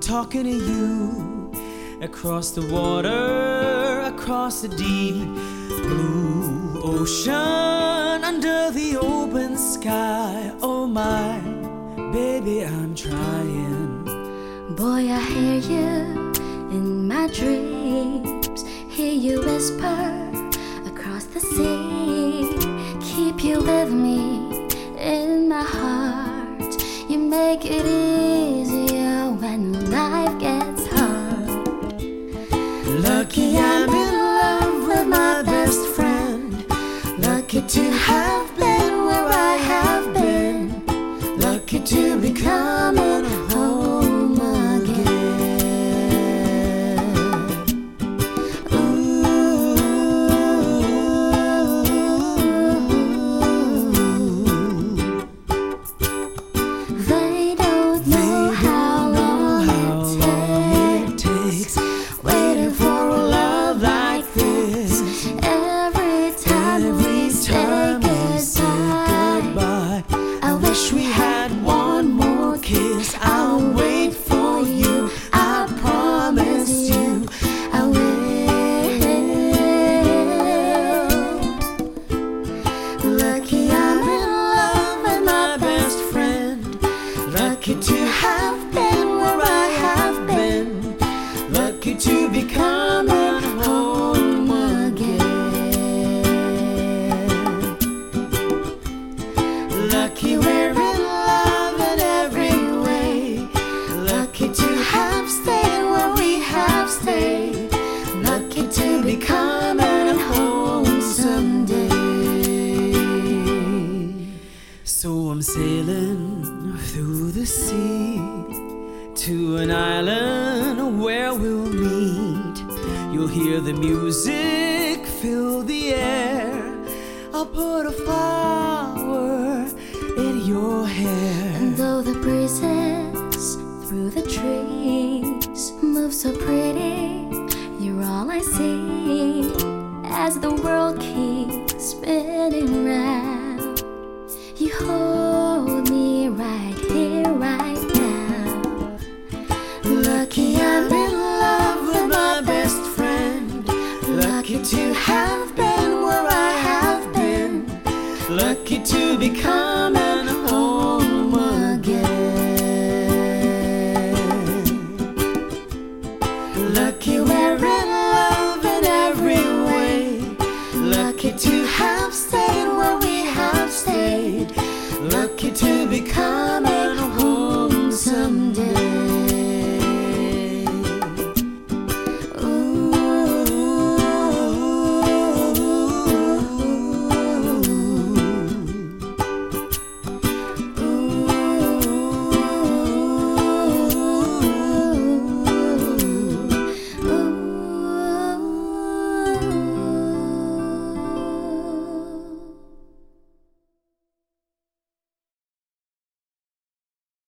talking to you across the water, across the deep blue ocean, under the open sky. Oh my, baby, I'm trying. Boy, I hear you in my dreams. Hear you whisper across the sea. Keep you with me Make it easier when life gets hard. Lucky I'm in love with my best friend. Lucky to have wish we had one more kiss. I'll wait for you. I promise you, I will. Lucky I'm in love with my best friend. Lucky to sailing through the sea to an island where we'll meet. You'll hear the music fill the air. I'll put a flower in your hair. And though the breezes through the trees move so pretty, you're all I see as the world keeps spinning round. Lucky to have been where I have been. Lucky to be coming home again. Lucky we're in love in every way. Lucky to have stayed where we have stayed. Lucky to be coming.